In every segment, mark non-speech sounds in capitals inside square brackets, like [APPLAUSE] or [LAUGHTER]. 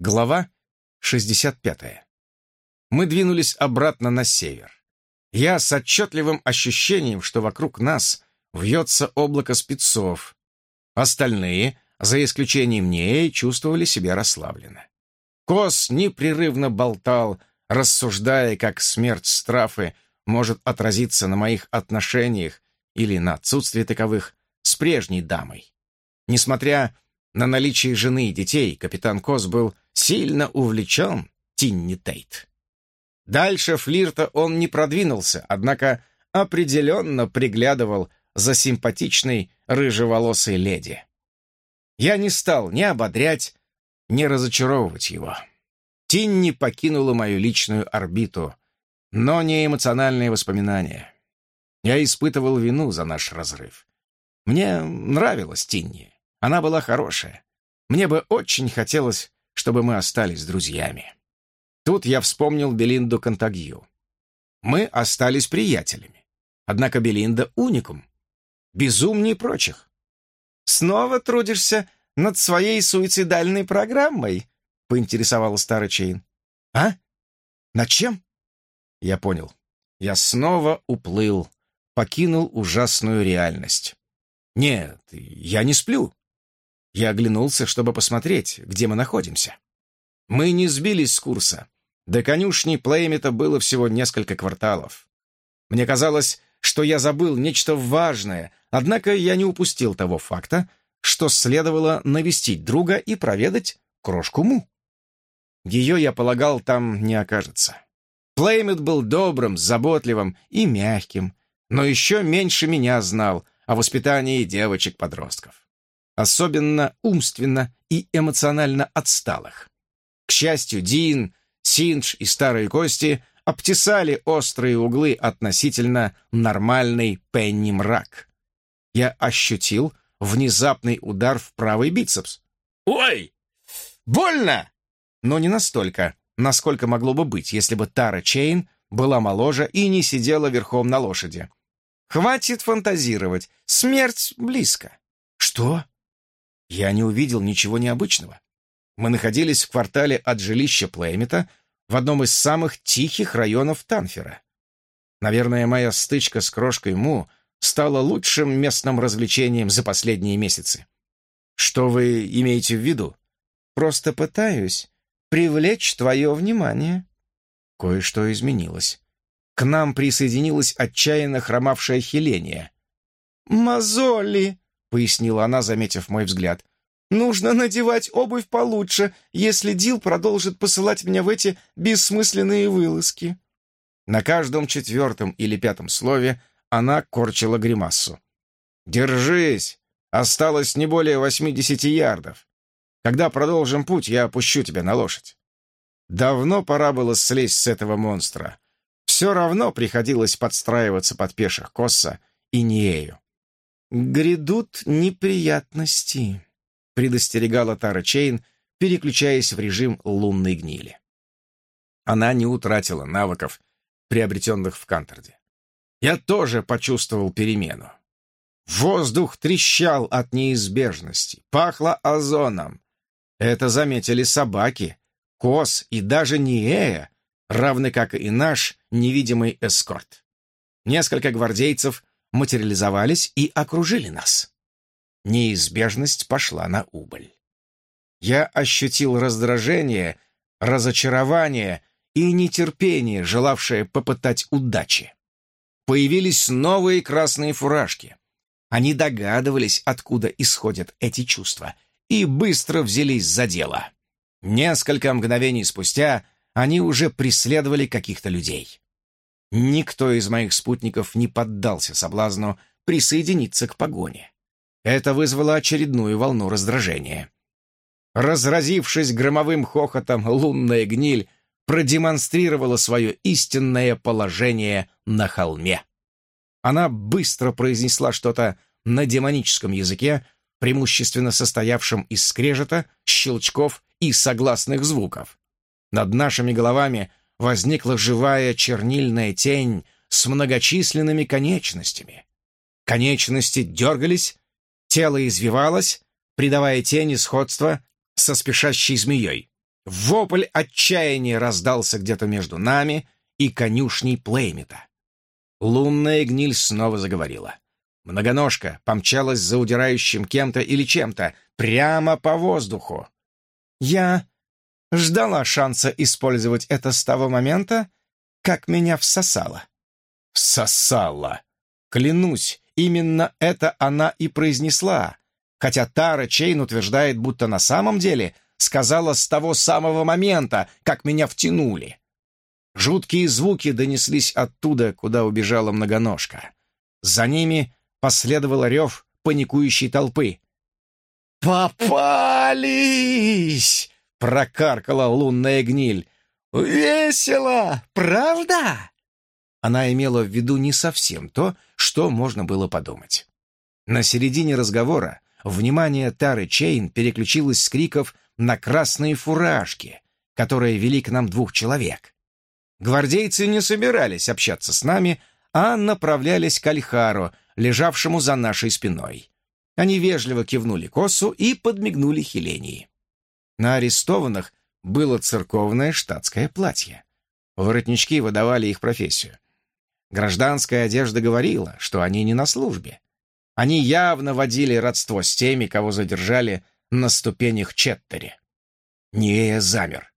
Глава 65. Мы двинулись обратно на север. Я с отчетливым ощущением, что вокруг нас вьется облако спецов. Остальные, за исключением ней, чувствовали себя расслабленно. Кос непрерывно болтал, рассуждая, как смерть Страфы может отразиться на моих отношениях или на отсутствие таковых с прежней дамой. Несмотря на наличие жены и детей, капитан Кос был сильно увлечен Тинни Тейт. Дальше флирта он не продвинулся, однако определенно приглядывал за симпатичной рыжеволосой леди. Я не стал ни ободрять, ни разочаровывать его. Тинни покинула мою личную орбиту, но не эмоциональные воспоминания. Я испытывал вину за наш разрыв. Мне нравилась Тинни. Она была хорошая. Мне бы очень хотелось, чтобы мы остались друзьями. Тут я вспомнил Белинду Контагью. Мы остались приятелями. Однако Белинда — уникум. Безумнее прочих. «Снова трудишься над своей суицидальной программой?» — поинтересовала старый Чейн. «А? Над чем?» Я понял. Я снова уплыл, покинул ужасную реальность. «Нет, я не сплю. Я оглянулся, чтобы посмотреть, где мы находимся. Мы не сбились с курса. До конюшни Плеймета было всего несколько кварталов. Мне казалось, что я забыл нечто важное, однако я не упустил того факта, что следовало навестить друга и проведать крошку Му. Ее, я полагал, там не окажется. Плеймет был добрым, заботливым и мягким, но еще меньше меня знал о воспитании девочек-подростков особенно умственно и эмоционально отсталых. К счастью, Дин, Синдж и Старые Кости обтесали острые углы относительно нормальный пенни-мрак. Я ощутил внезапный удар в правый бицепс. «Ой! Больно!» Но не настолько, насколько могло бы быть, если бы Тара Чейн была моложе и не сидела верхом на лошади. «Хватит фантазировать. Смерть близко». «Что?» Я не увидел ничего необычного. Мы находились в квартале от жилища Плеймета в одном из самых тихих районов Танфера. Наверное, моя стычка с крошкой Му стала лучшим местным развлечением за последние месяцы. Что вы имеете в виду? Просто пытаюсь привлечь твое внимание. Кое-что изменилось. К нам присоединилась отчаянно хромавшая Хеления. «Мозоли!» Пояснила она, заметив мой взгляд. «Нужно надевать обувь получше, если Дил продолжит посылать меня в эти бессмысленные вылазки». На каждом четвертом или пятом слове она корчила гримассу. «Держись! Осталось не более восьмидесяти ярдов. Когда продолжим путь, я опущу тебя на лошадь». Давно пора было слезть с этого монстра. Все равно приходилось подстраиваться под пеших Косса и Ниею. «Грядут неприятности», — предостерегала Тара Чейн, переключаясь в режим лунной гнили. Она не утратила навыков, приобретенных в Канторде. Я тоже почувствовал перемену. Воздух трещал от неизбежности, пахло озоном. Это заметили собаки, Кос и даже Ниэя, равны как и наш невидимый эскорт. Несколько гвардейцев материализовались и окружили нас. Неизбежность пошла на убыль. Я ощутил раздражение, разочарование и нетерпение, желавшее попытать удачи. Появились новые красные фуражки. Они догадывались, откуда исходят эти чувства, и быстро взялись за дело. Несколько мгновений спустя они уже преследовали каких-то людей. Никто из моих спутников не поддался соблазну присоединиться к погоне. Это вызвало очередную волну раздражения. Разразившись громовым хохотом, лунная гниль продемонстрировала свое истинное положение на холме. Она быстро произнесла что-то на демоническом языке, преимущественно состоявшем из скрежета, щелчков и согласных звуков. Над нашими головами — возникла живая чернильная тень с многочисленными конечностями. Конечности дергались, тело извивалось, придавая тени сходство со спешащей змеей. Вопль отчаяния раздался где-то между нами и конюшней Плеймита. Лунная гниль снова заговорила. Многоножка помчалась за удирающим кем-то или чем-то прямо по воздуху. Я ждала шанса использовать это с того момента, как меня всосало. Всосало. Клянусь, именно это она и произнесла, хотя Тара Чейн утверждает, будто на самом деле сказала с того самого момента, как меня втянули. Жуткие звуки донеслись оттуда, куда убежала многоножка. За ними последовал рев паникующей толпы. «Попались!» — прокаркала лунная гниль. «Весело, правда?» Она имела в виду не совсем то, что можно было подумать. На середине разговора внимание Тары Чейн переключилось с криков на красные фуражки, которые вели к нам двух человек. Гвардейцы не собирались общаться с нами, а направлялись к Альхару, лежавшему за нашей спиной. Они вежливо кивнули косу и подмигнули Хелении. На арестованных было церковное штатское платье. Воротнички выдавали их профессию. Гражданская одежда говорила, что они не на службе. Они явно водили родство с теми, кого задержали на ступенях Четтери. Нея замер.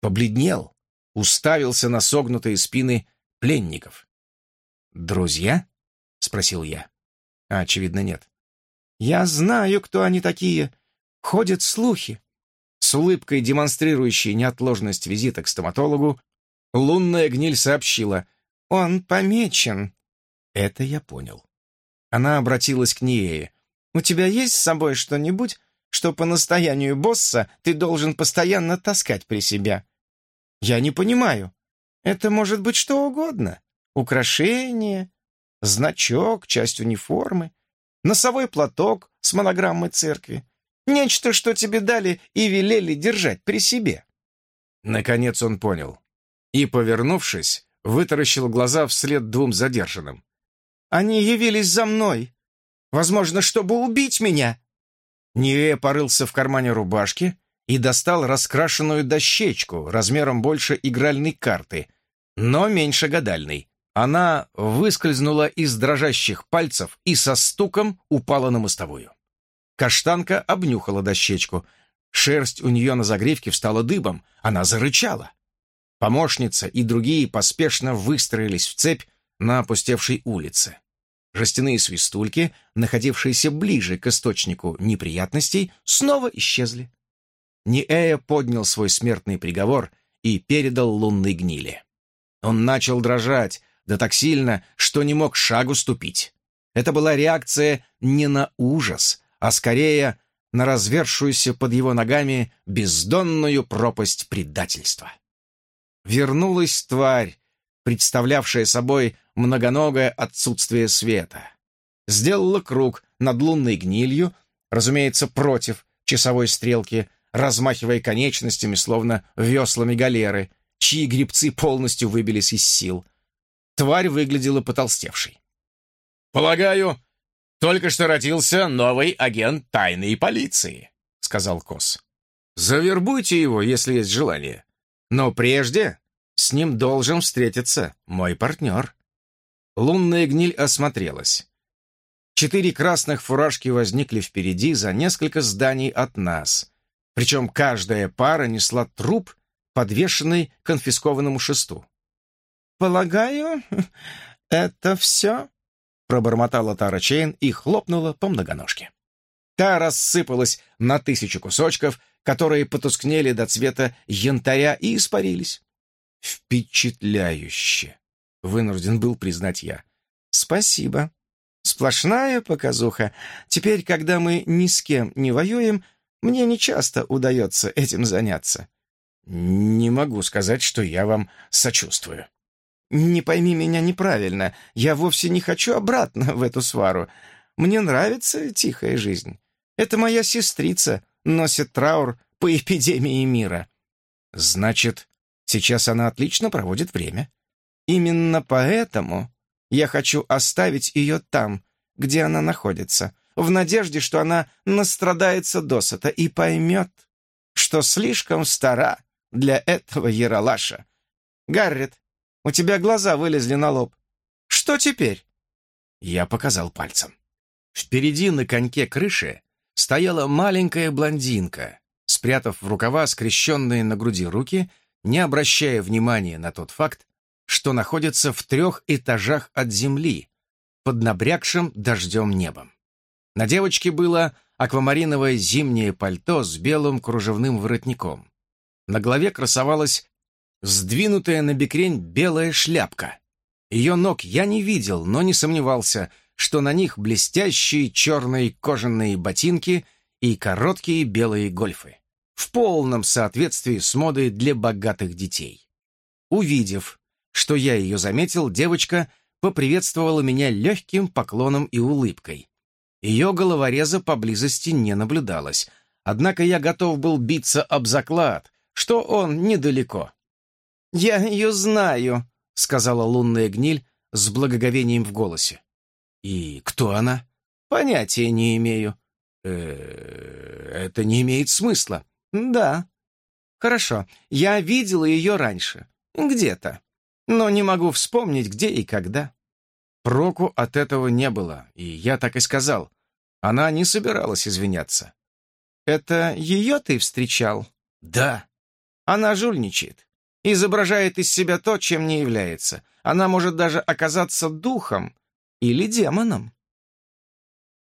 Побледнел, уставился на согнутые спины пленников. «Друзья?» — спросил я. Очевидно, нет. «Я знаю, кто они такие. Ходят слухи». С улыбкой, демонстрирующей неотложность визита к стоматологу, лунная гниль сообщила. «Он помечен». Это я понял. Она обратилась к Ниее. «У тебя есть с собой что-нибудь, что по настоянию босса ты должен постоянно таскать при себе?» «Я не понимаю. Это может быть что угодно. Украшение, значок, часть униформы, носовой платок с монограммой церкви. Нечто, что тебе дали и велели держать при себе». Наконец он понял. И, повернувшись, вытаращил глаза вслед двум задержанным. «Они явились за мной. Возможно, чтобы убить меня». Ниэ порылся в кармане рубашки и достал раскрашенную дощечку размером больше игральной карты, но меньше гадальной. Она выскользнула из дрожащих пальцев и со стуком упала на мостовую. Каштанка обнюхала дощечку. Шерсть у нее на загривке встала дыбом. Она зарычала. Помощница и другие поспешно выстроились в цепь на опустевшей улице. Жестяные свистульки, находившиеся ближе к источнику неприятностей, снова исчезли. Ниэя поднял свой смертный приговор и передал лунной гнили. Он начал дрожать, да так сильно, что не мог шагу ступить. Это была реакция не на ужас, а скорее на развершуюся под его ногами бездонную пропасть предательства. Вернулась тварь, представлявшая собой многоногое отсутствие света. Сделала круг над лунной гнилью, разумеется, против часовой стрелки, размахивая конечностями, словно веслами галеры, чьи грибцы полностью выбились из сил. Тварь выглядела потолстевшей. «Полагаю, только что родился новый агент тайной полиции», — сказал Кос. «Завербуйте его, если есть желание. Но прежде с ним должен встретиться мой партнер». Лунная гниль осмотрелась. Четыре красных фуражки возникли впереди за несколько зданий от нас. Причем каждая пара несла труп, подвешенный к конфискованному шесту. «Полагаю, [LAUGHS] это все?» Пробормотала Тара Чейн и хлопнула по многоножке. Та рассыпалась на тысячу кусочков, которые потускнели до цвета янтаря и испарились. «Впечатляюще!» — вынужден был признать я. «Спасибо. Сплошная показуха. Теперь, когда мы ни с кем не воюем, мне нечасто удается этим заняться». «Не могу сказать, что я вам сочувствую». «Не пойми меня неправильно. Я вовсе не хочу обратно [LAUGHS] в эту свару. Мне нравится тихая жизнь. Это моя сестрица носит траур по эпидемии мира». «Значит, Сейчас она отлично проводит время. Именно поэтому я хочу оставить ее там, где она находится, в надежде, что она настрадается досыта и поймет, что слишком стара для этого яролаша. Гаррет, у тебя глаза вылезли на лоб. Что теперь?» Я показал пальцем. Впереди на коньке крыши стояла маленькая блондинка, спрятав в рукава скрещенные на груди руки, не обращая внимания на тот факт, что находится в трех этажах от земли, под набрякшим дождем небом. На девочке было аквамариновое зимнее пальто с белым кружевным воротником. На голове красовалась сдвинутая на бекрень белая шляпка. Ее ног я не видел, но не сомневался, что на них блестящие черные кожаные ботинки и короткие белые гольфы. В полном соответствии с модой для богатых детей. Увидев, что я ее заметил, девочка поприветствовала меня легким поклоном и улыбкой. Ее головореза поблизости не наблюдалось, однако я готов был биться об заклад, что он недалеко. «Я ее знаю», — сказала лунная гниль с благоговением в голосе. «И кто она?» «Понятия не имею». Э -э «Это не имеет смысла». «Да». «Хорошо, я видела ее раньше. Где-то. Но не могу вспомнить, где и когда». Проку от этого не было, и я так и сказал. Она не собиралась извиняться. «Это ее ты встречал?» «Да». «Она жульничает. Изображает из себя то, чем не является. Она может даже оказаться духом или демоном».